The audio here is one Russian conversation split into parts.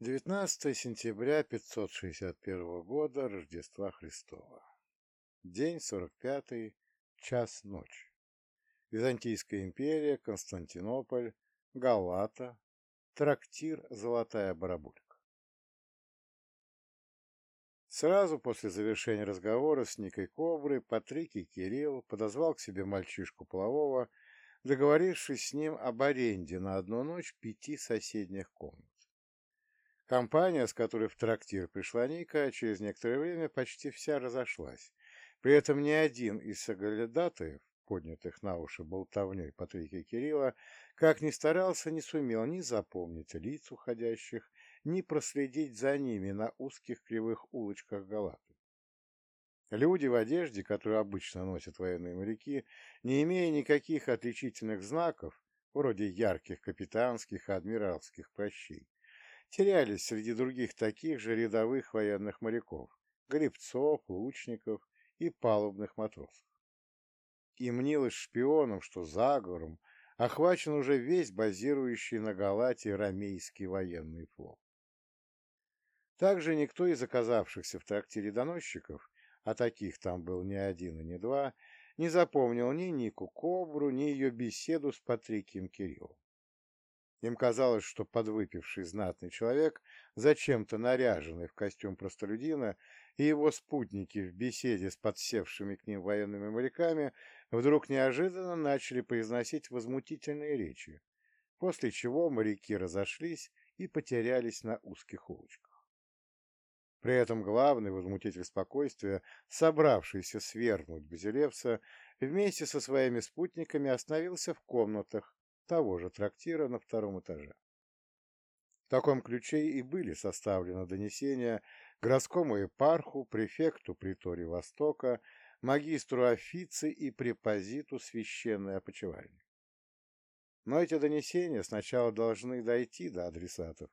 19 сентября 561 года Рождества Христова. День 45, час ночи. Византийская империя, Константинополь, Галата, трактир «Золотая барабулька». Сразу после завершения разговора с Никой Коброй Патрикий Кирилл подозвал к себе мальчишку полового, договорившись с ним об аренде на одну ночь пяти соседних комнат. Компания, с которой в трактир пришла Ника, через некоторое время почти вся разошлась. При этом ни один из соглядатаев, поднятых на уши болтовней Патрикия Кирилла, как ни старался, не сумел ни запомнить лиц уходящих, ни проследить за ними на узких кривых улочках Галаты. Люди в одежде, которую обычно носят военные моряки, не имея никаких отличительных знаков, вроде ярких капитанских и адмиралских прощей, терялись среди других таких же рядовых военных моряков, гребцов, лучников и палубных матросов. И мнилось шпионам, что заговором охвачен уже весь базирующий на Галате ромейский военный флот. Также никто из оказавшихся в трактире доносчиков, а таких там был не один и не два, не запомнил ни Нику Кобру, ни ее беседу с Патрикием Кириллом. Им казалось, что подвыпивший знатный человек, зачем-то наряженный в костюм простолюдина, и его спутники в беседе с подсевшими к ним военными моряками вдруг неожиданно начали произносить возмутительные речи, после чего моряки разошлись и потерялись на узких улочках. При этом главный возмутитель спокойствия, собравшийся свергнуть Базилевса, вместе со своими спутниками остановился в комнатах, того же трактира на втором этаже. В таком ключе и были составлены донесения городскому епарху, префекту притории Востока, магистру официи и препозиту священной опочивальни. Но эти донесения сначала должны дойти до адресатов,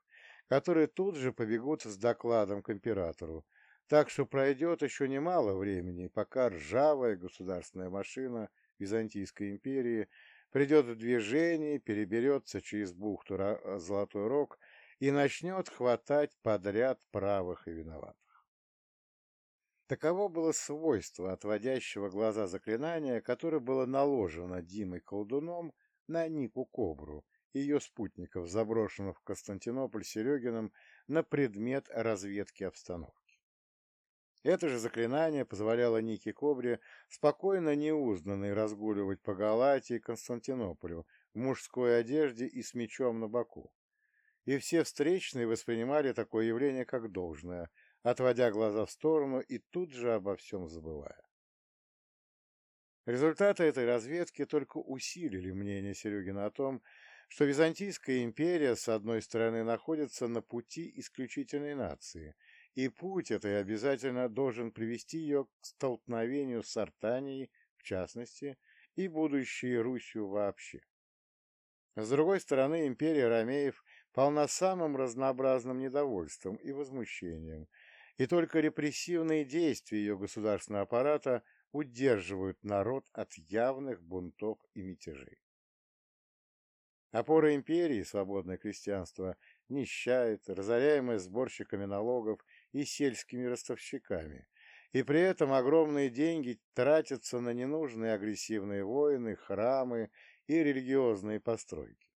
которые тут же побегут с докладом к императору, так что пройдет еще немало времени, пока ржавая государственная машина Византийской империи придет в движение, переберется через бухту Золотой Рог и начнет хватать подряд правых и виноватых. Таково было свойство отводящего глаза заклинания, которое было наложено Димой колдуном на Нику Кобру и ее спутников, заброшенных в Константинополь Серегиным на предмет разведки обстановки. Это же заклинание позволяло Нике Кобре спокойно неузнанной разгуливать по Галатии и Константинополю в мужской одежде и с мечом на боку. И все встречные воспринимали такое явление как должное, отводя глаза в сторону и тут же обо всем забывая. Результаты этой разведки только усилили мнение Серегина о том, что Византийская империя, с одной стороны, находится на пути исключительной нации – и путь этой обязательно должен привести ее к столкновению с Артанией, в частности, и будущей Русью вообще. С другой стороны, империя Ромеев полна самым разнообразным недовольством и возмущением, и только репрессивные действия ее государственного аппарата удерживают народ от явных бунтов и мятежей. Опора империи, свободное крестьянство, нищает, разоряемое сборщиками налогов и сельскими ростовщиками, и при этом огромные деньги тратятся на ненужные агрессивные войны, храмы и религиозные постройки.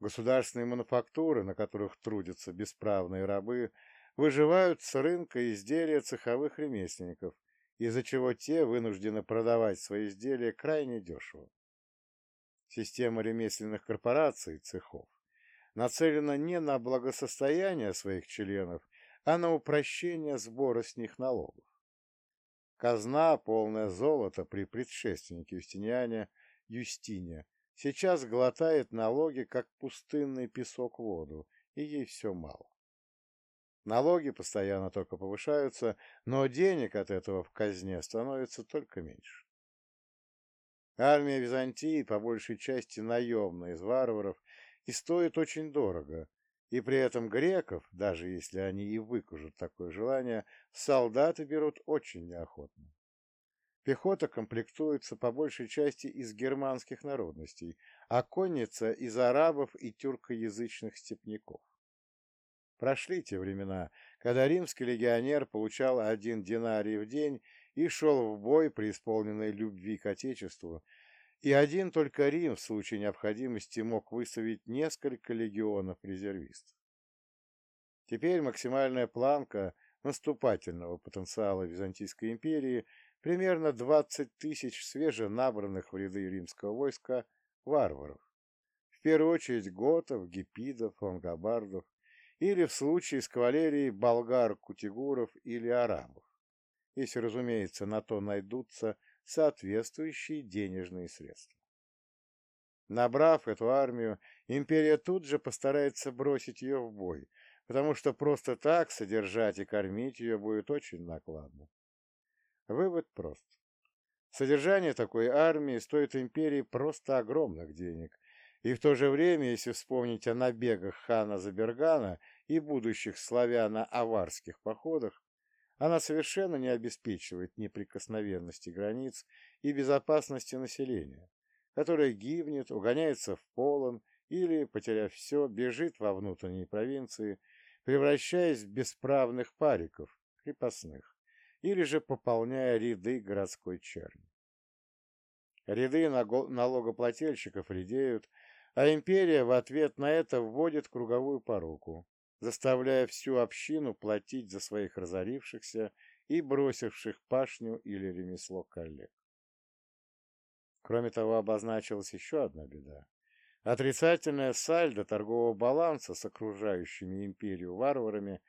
Государственные мануфактуры, на которых трудятся бесправные рабы, выживают с рынка изделия цеховых ремесленников, из-за чего те вынуждены продавать свои изделия крайне дешево. Система ремесленных корпораций, цехов, нацелена не на благосостояние своих членов а на упрощение сбора с них налогов. Казна, полная золота при предшественнике Юстиниане, Юстине, сейчас глотает налоги, как пустынный песок воду, и ей все мало. Налоги постоянно только повышаются, но денег от этого в казне становится только меньше. Армия Византии, по большей части наемная из варваров, и стоит очень дорого, и при этом греков, даже если они и выкажут такое желание, солдаты берут очень неохотно. Пехота комплектуется по большей части из германских народностей, а конница из арабов и тюркоязычных степняков. Прошли те времена, когда римский легионер получал один динарий в день и шел в бой при исполненной любви к Отечеству, и один только Рим в случае необходимости мог выставить несколько легионов резервистов. Теперь максимальная планка наступательного потенциала Византийской империи примерно 20 тысяч свеженабранных в ряды римского войска варваров, в первую очередь готов, гипидов, лангобардов, или в случае с кавалерией болгар-кутигуров или арабов, если, разумеется, на то найдутся соответствующие денежные средства. Набрав эту армию, империя тут же постарается бросить ее в бой, потому что просто так содержать и кормить ее будет очень накладно. Вывод прост. Содержание такой армии стоит империи просто огромных денег, и в то же время, если вспомнить о набегах хана Забергана и будущих славяно-аварских походах, она совершенно не обеспечивает неприкосновенности границ и безопасности населения, которое гибнет, угоняется в полон или, потеряв все, бежит во внутренние провинции, превращаясь в бесправных париков, крепостных, или же пополняя ряды городской черни. Ряды налогоплательщиков редеют, а империя в ответ на это вводит круговую поруку, заставляя всю общину платить за своих разорившихся и бросивших пашню или ремесло коллег. Кроме того, обозначилась еще одна беда. Отрицательное сальдо торгового баланса с окружающими империю варварами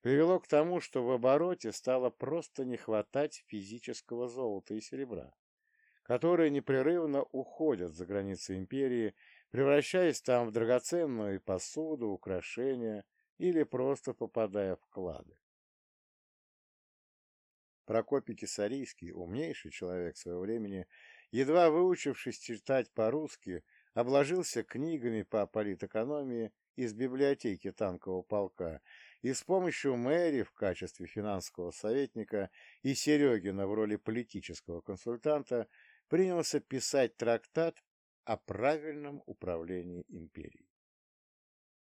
привело к тому, что в обороте стало просто не хватать физического золота и серебра, которые непрерывно уходят за границы империи, превращаясь там в драгоценную посуду, украшения или просто попадая в клады. Прокопий Кисарийский, умнейший человек своего времени, едва выучившись читать по-русски, обложился книгами по политэкономии из библиотеки танкового полка и с помощью Мэри в качестве финансового советника и Серегина в роли политического консультанта принялся писать трактат о правильном управлении империей.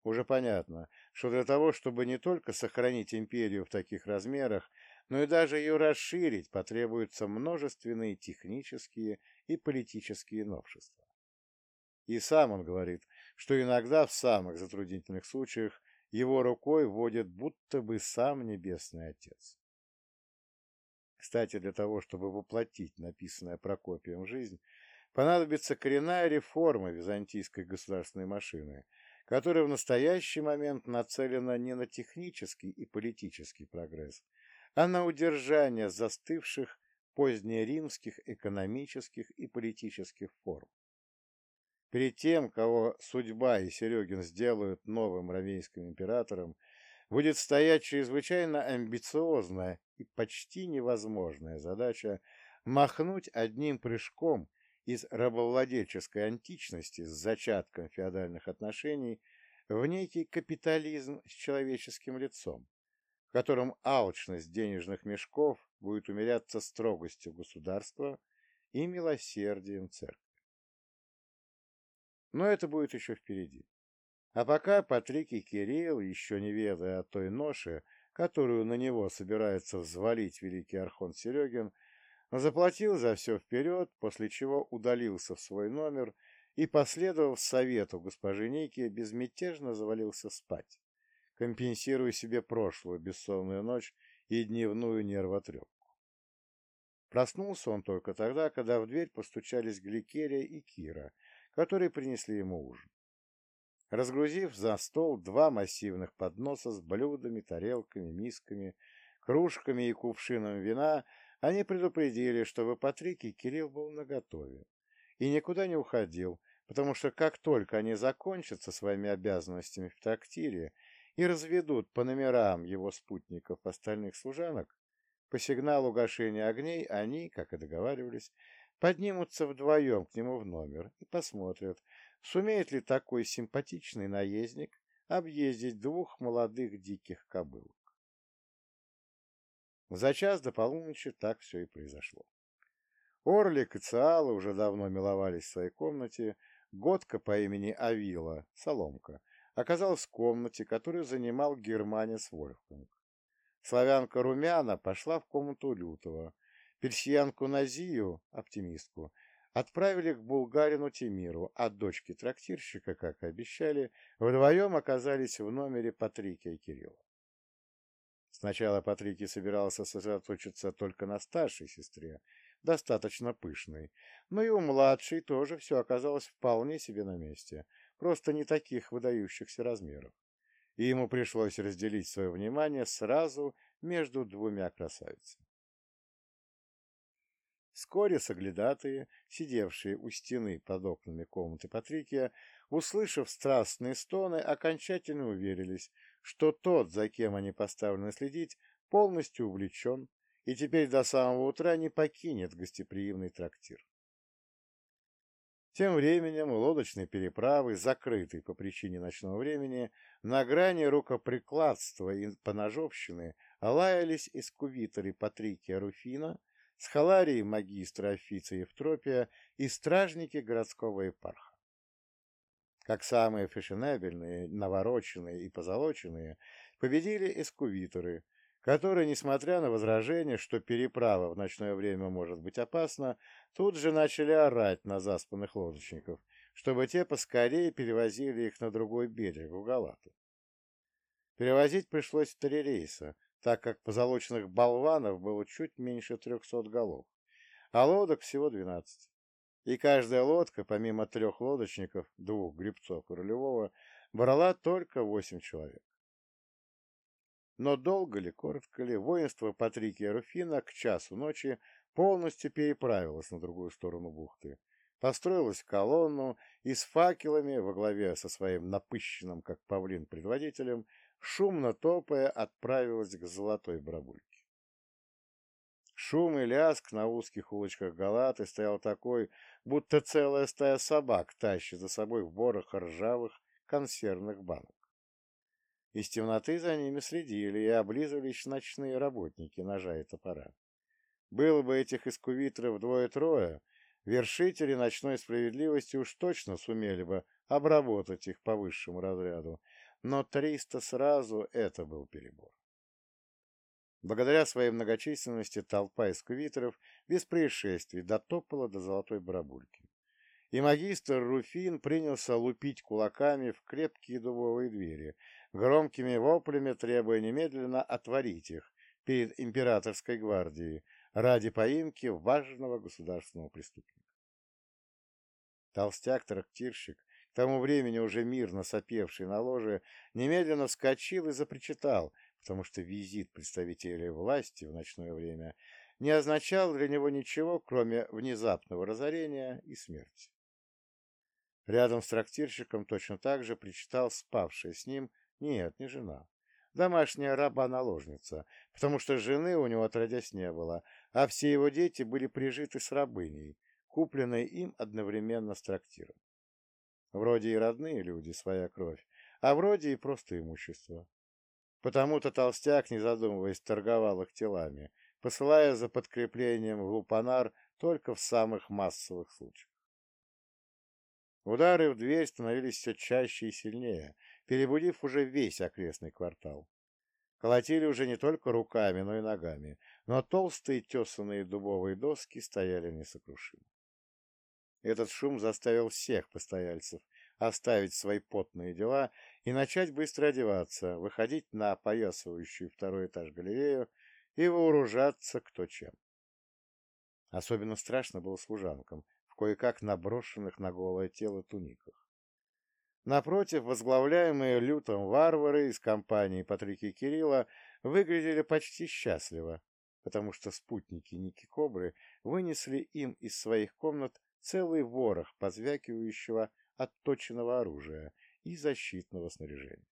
Уже понятно, что для того, чтобы не только сохранить империю в таких размерах, но и даже ее расширить, потребуются множественные технические и политические новшества. И сам он говорит, что иногда в самых затруднительных случаях его рукой водит будто бы сам Небесный Отец. Кстати, для того, чтобы воплотить написанное Прокопием жизнь, понадобится коренная реформа византийской государственной машины, которая в настоящий момент нацелена не на технический и политический прогресс, а на удержание застывших позднеримских экономических и политических форм. Перед тем, кого судьба и Серегин сделают новым равейским императором, будет стоять чрезвычайно амбициозная и почти невозможная задача махнуть одним прыжком из рабовладельческой античности с зачатком феодальных отношений в некий капитализм с человеческим лицом, в котором алчность денежных мешков будет умеряться строгостью государства и милосердием церкви. Но это будет еще впереди. А пока Патрик и Кирилл, еще не ведая о той ноше, которую на него собирается взвалить великий архон Серегин, заплатил за все вперед, после чего удалился в свой номер и, последовав совету госпожи Ники, безмятежно завалился спать, компенсируя себе прошлую бессонную ночь и дневную нервотрепку. Проснулся он только тогда, когда в дверь постучались Гликерия и Кира, которые принесли ему ужин. Разгрузив за стол два массивных подноса с блюдами, тарелками, мисками, кружками и кувшином вина, они предупредили, что в Патрике Кирилл был наготове и никуда не уходил, потому что как только они закончат со своими обязанностями в трактире и разведут по номерам его спутников остальных служанок, по сигналу гашения огней они, как и договаривались, поднимутся вдвоем к нему в номер и посмотрят, сумеет ли такой симпатичный наездник объездить двух молодых диких кобылок. За час до полуночи так все и произошло. Орлик и Циала уже давно миловались в своей комнате, Годка по имени Авила, Соломка, оказалась в комнате, которую занимал германец Вольфганг. Славянка Румяна пошла в комнату Лютого. Персиянку Назию, оптимистку, отправили к булгарину Тимиру, а дочки трактирщика, как и обещали, вдвоем оказались в номере Патрикия Кирилла. Сначала Патрикий собирался сосредоточиться только на старшей сестре, достаточно пышной, но и у младшей тоже все оказалось вполне себе на месте, просто не таких выдающихся размеров, и ему пришлось разделить свое внимание сразу между двумя красавицами. Вскоре соглядатые, сидевшие у стены под окнами комнаты Патрикия, услышав страстные стоны, окончательно уверились, что тот, за кем они поставлены следить, полностью увлечен и теперь до самого утра не покинет гостеприимный трактир. Тем временем лодочные переправы, закрытые по причине ночного времени, на грани рукоприкладства и поножовщины лаялись эскувиторы Патрикия Руфина, схаларии магистра Офица Евтропия и стражники городского епарха. Как самые фешенебельные, навороченные и позолоченные, победили эскувиторы, которые, несмотря на возражение, что переправа в ночное время может быть опасна, тут же начали орать на заспанных лодочников, чтобы те поскорее перевозили их на другой берег, в Галату. Перевозить пришлось в три рейса, так как позолоченных болванов было чуть меньше трехсот голов, а лодок всего двенадцать. И каждая лодка, помимо трех лодочников, двух гребцов и рулевого, брала только восемь человек. Но долго ли, коротко ли, воинство Патрикия Руфина к часу ночи полностью переправилось на другую сторону бухты, построилась в колонну и с факелами во главе со своим напыщенным, как павлин, предводителем шумно топая, отправилась к золотой барабульке. Шум и лязг на узких улочках Галаты стоял такой, будто целая стая собак тащит за собой в ворох ржавых консервных банок. Из темноты за ними следили и облизывались ночные работники ножа и топора. Было бы этих эскувиторов двое-трое, вершители ночной справедливости уж точно сумели бы обработать их по высшему разряду, но 300 сразу — это был перебор. Благодаря своей многочисленности толпа эсквиторов без происшествий дотопала до золотой барабульки. И магистр Руфин принялся лупить кулаками в крепкие дубовые двери, громкими воплями требуя немедленно отворить их перед императорской гвардией ради поимки важного государственного преступника. Толстяк-трактирщик к тому времени уже мирно сопевший на ложе, немедленно вскочил и запричитал, потому что визит представителей власти в ночное время не означал для него ничего, кроме внезапного разорения и смерти. Рядом с трактирщиком точно так же причитал спавшая с ним, нет, не жена, домашняя раба-наложница, потому что жены у него отродясь не было, а все его дети были прижиты с рабыней, купленной им одновременно с трактиром. Вроде и родные люди, своя кровь, а вроде и просто имущество. Потому-то толстяк, не задумываясь, торговал их телами, посылая за подкреплением в Лупанар только в самых массовых случаях. Удары в дверь становились все чаще и сильнее, перебудив уже весь окрестный квартал. Колотили уже не только руками, но и ногами, но толстые тесанные дубовые доски стояли несокрушимо. Этот шум заставил всех постояльцев оставить свои потные дела и начать быстро одеваться, выходить на опоясывающую второй этаж галерею и вооружаться кто чем. Особенно страшно было служанкам в кое-как наброшенных на голое тело туниках. Напротив, возглавляемые лютом варвары из компании Патрики Кирилла выглядели почти счастливо, потому что спутники Ники Кобры вынесли им из своих комнат целый ворох позвякивающего отточенного оружия и защитного снаряжения.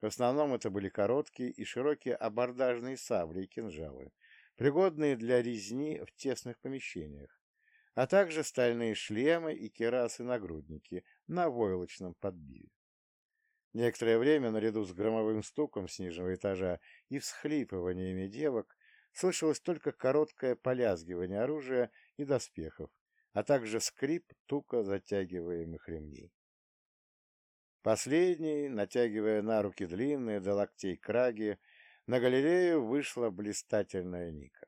В основном это были короткие и широкие абордажные сабли и кинжалы, пригодные для резни в тесных помещениях, а также стальные шлемы и керасы-нагрудники на войлочном подбиве. Некоторое время, наряду с громовым стуком с нижнего этажа и всхлипываниями девок, слышалось только короткое полязгивание оружия и доспехов, а также скрип туко затягиваемых ремней. Последний, натягивая на руки длинные до локтей краги, на галерею вышла блистательная Ника.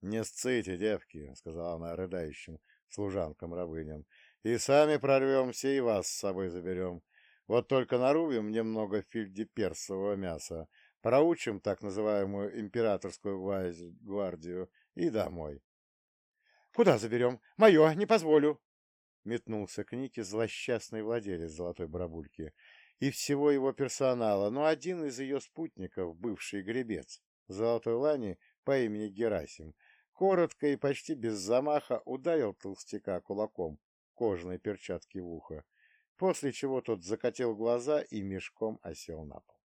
«Не сците, девки», — сказала она рыдающим служанкам-рабыням, — «и сами прорвемся, и вас с собой заберем. Вот только нарубим немного фильдеперсового мяса, проучим так называемую императорскую гвардию и домой». «Куда заберем? Мое, не позволю!» Метнулся к Нике злосчастный владелец золотой барабульки и всего его персонала, но один из ее спутников, бывший гребец, золотой лани по имени Герасим, коротко и почти без замаха ударил толстяка кулаком кожаной перчатки в ухо, после чего тот закатил глаза и мешком осел на пол.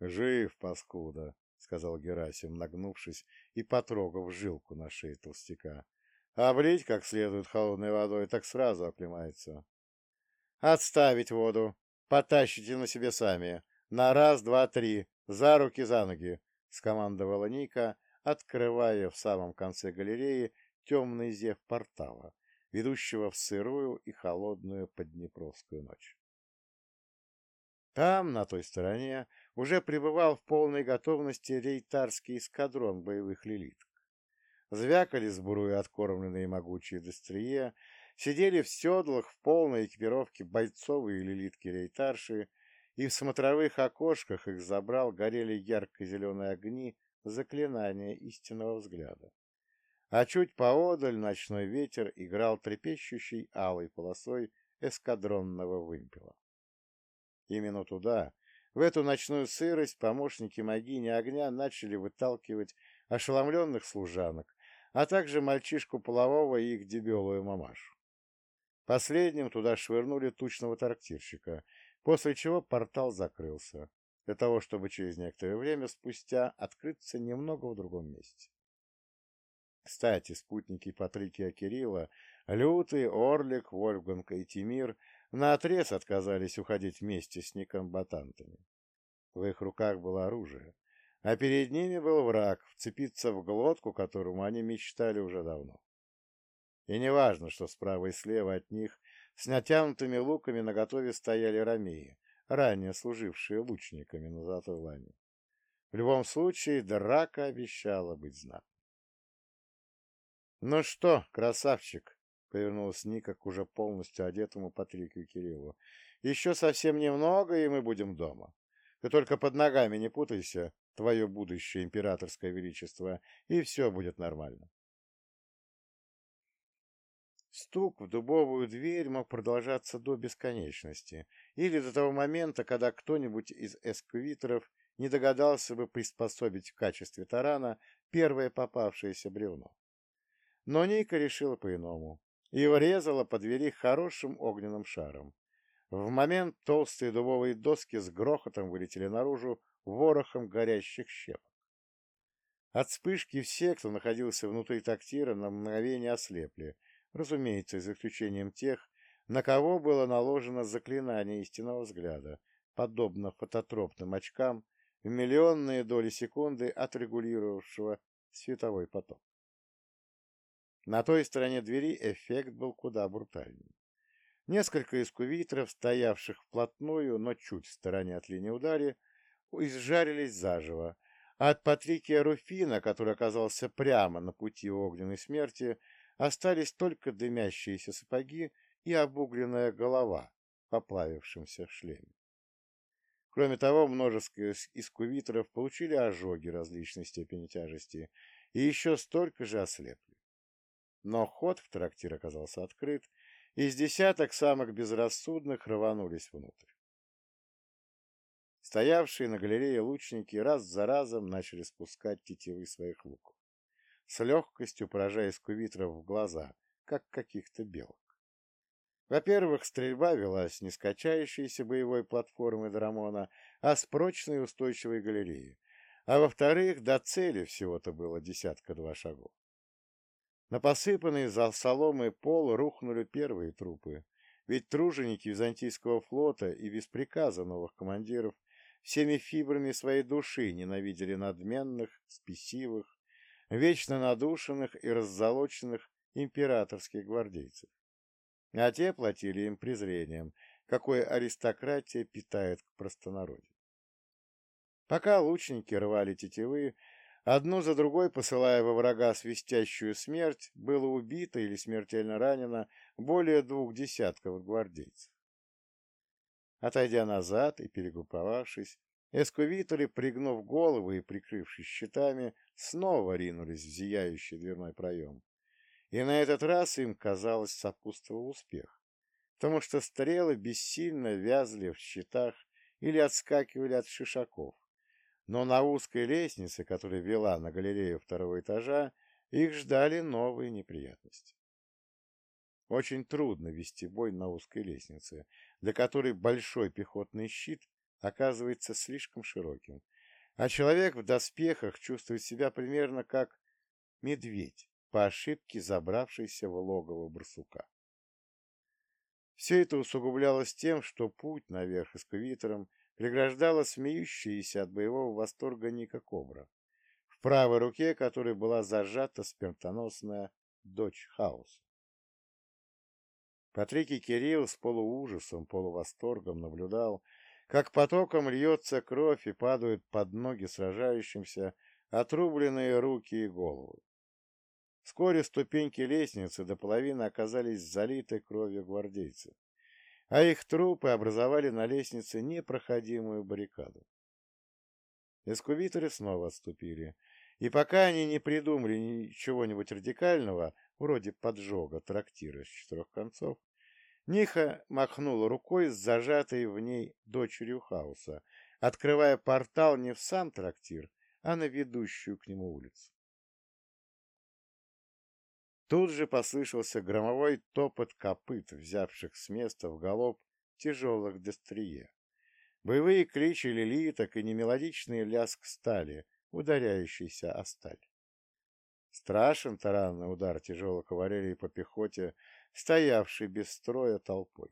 «Жив, паскуда!» — сказал Герасим, нагнувшись и потрогав жилку на шее толстяка. «Облить как следует холодной водой, так сразу оклемается». «Отставить воду! Потащите на себе сами! На раз, два, три! За руки, за ноги!» — скомандовала Ника, открывая в самом конце галереи темный зев портала, ведущего в сырую и холодную поднепровскую ночь. Там, на той стороне, уже пребывал в полной готовности рейтарский эскадрон боевых лилиток. Звякали сбруи откормленные могучие дострие, сидели в седлах в полной экипировке бойцовые лилитки рейтарши, и в смотровых окошках их забрал горели ярко-зеленые огни заклинание истинного взгляда. А чуть поодаль ночной ветер играл трепещущей алой полосой эскадронного вымпела. Именно туда, в эту ночную сырость, помощники могини огня начали выталкивать ошеломленных служанок, а также мальчишку полового и их дебелую мамашу. Последним туда швырнули тучного трактирщика, после чего портал закрылся, для того, чтобы через некоторое время спустя открыться немного в другом месте. Кстати, спутники Патрикия Кирилла, Лютый, Орлик, Вольфганг и Тимир наотрез отказались уходить вместе с некомбатантами. В их руках было оружие, а перед ними был враг, вцепиться в глотку, которому они мечтали уже давно. И неважно, что справа и слева от них с натянутыми луками наготове стояли ромеи, ранее служившие лучниками на Золотой Лане. В любом случае, драка обещала быть знатной. «Ну что, красавчик!» — повернулась Ника к уже полностью одетому Патрикию Кириллу. «Еще совсем немного, и мы будем дома. Ты только под ногами не путайся, твое будущее императорское величество, и все будет нормально». Стук в дубовую дверь мог продолжаться до бесконечности, или до того момента, когда кто-нибудь из эсквиторов не догадался бы приспособить в качестве тарана первое попавшееся бревно. Но Ника решила по-иному и врезала по двери хорошим огненным шаром. В момент толстые дубовые доски с грохотом вылетели наружу ворохом горящих щепок. От вспышки все, кто находился внутри тактира, на мгновение ослепли, разумеется, за исключением тех, на кого было наложено заклинание истинного взгляда, подобно фототропным очкам, в миллионные доли секунды отрегулировавшего световой поток. На той стороне двери эффект был куда брутальнее. Несколько эскувиторов, стоявших вплотную, но чуть в стороне от линии изжарились заживо, а от Патрикия Руфина, который оказался прямо на пути огненной смерти, остались только дымящиеся сапоги и обугленная голова в поплавившемся шлеме. Кроме того, множество искувиторов получили ожоги различной степени тяжести и еще столько же ослепли. Но ход в трактир оказался открыт, и с десяток самых безрассудных рванулись внутрь. Стоявшие на галерее лучники раз за разом начали спускать тетивы своих луков с легкостью поражая скувитров в глаза, как каких-то белок. Во-первых, стрельба велась не с качающейся боевой платформы Драмона, а с прочной устойчивой галереи, а во-вторых, до цели всего-то было десятка-два шагов. На посыпанный за соломой пол рухнули первые трупы, ведь труженики Византийского флота и без приказа новых командиров всеми фибрами своей души ненавидели надменных, спесивых, вечно надушенных и раззолоченных императорских гвардейцев. а те платили им презрением, какое аристократия питает к простонародью. Пока лучники рвали тетивы, одну за другой посылая во врага свистящую смерть, было убито или смертельно ранено более двух десятков гвардейцев. Отойдя назад и перегрупповавшись, эскувиторы, пригнув головы и прикрывшись щитами, снова ринулись в зияющий дверной проем. И на этот раз им, казалось, сопутствовал успех, потому что стрелы бессильно вязли в щитах или отскакивали от шишаков, но на узкой лестнице, которая вела на галерею второго этажа, их ждали новые неприятности. Очень трудно вести бой на узкой лестнице, для которой большой пехотный щит оказывается слишком широким, а человек в доспехах чувствует себя примерно как медведь, по ошибке забравшийся в логово барсука. Все это усугублялось тем, что путь наверх эскавитором преграждала смеющаяся от боевого восторга Ника Кобра, в правой руке которой была зажата смертоносная дочь хаоса. Патрикий Кирилл с полуужасом, полувосторгом наблюдал, как потоком льется кровь и падают под ноги сражающимся отрубленные руки и головы. Вскоре ступеньки лестницы до половины оказались залиты кровью гвардейцев а их трупы образовали на лестнице непроходимую баррикаду. Эскубиторы снова отступили, и пока они не придумали ничего-нибудь радикального, вроде поджога трактира с четырех концов, Ниха махнула рукой с зажатой в ней дочерью хаоса, открывая портал не в сам трактир, а на ведущую к нему улицу. Тут же послышался громовой топот копыт, взявших с места в галоп тяжелых дестрие. Боевые кличи лилиток и немелодичный лязг стали, ударяющийся о сталь. Страшен таранный удар тяжелой кавалерии по пехоте, стоявшей без строя толпой.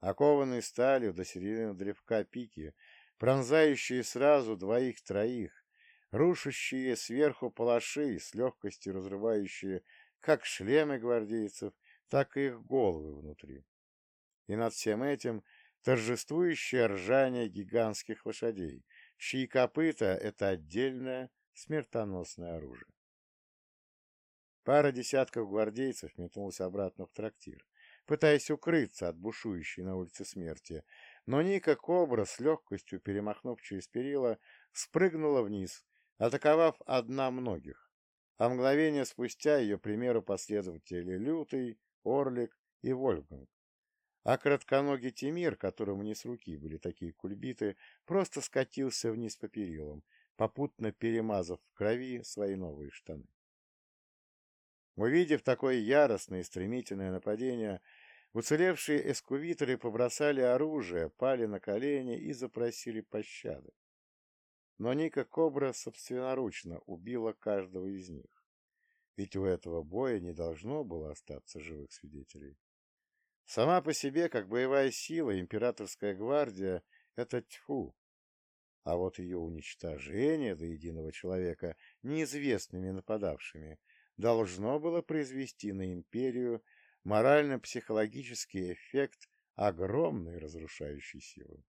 Окованные сталью до середины древка пики, пронзающие сразу двоих-троих, рушащие сверху палаши, с легкостью разрывающие как шлемы гвардейцев, так и их головы внутри. И над всем этим торжествующее ржание гигантских лошадей, чьи копыта — это отдельное смертоносное оружие. Пара десятков гвардейцев метнулась обратно в трактир, пытаясь укрыться от бушующей на улице смерти, но Ника Кобра, с легкостью перемахнув через перила, спрыгнула вниз атаковав одна многих, а мгновение спустя ее примеру последователи Лютый, Орлик и Вольфганг. А кратконогий Тимир, которому не с руки были такие кульбиты, просто скатился вниз по перилам, попутно перемазав в крови свои новые штаны. Увидев такое яростное и стремительное нападение, уцелевшие эскувиторы побросали оружие, пали на колени и запросили пощады. Но Ника Кобра собственноручно убила каждого из них. Ведь у этого боя не должно было остаться живых свидетелей. Сама по себе, как боевая сила, императорская гвардия — это тьфу. А вот ее уничтожение до единого человека неизвестными нападавшими должно было произвести на империю морально-психологический эффект огромной разрушающей силы.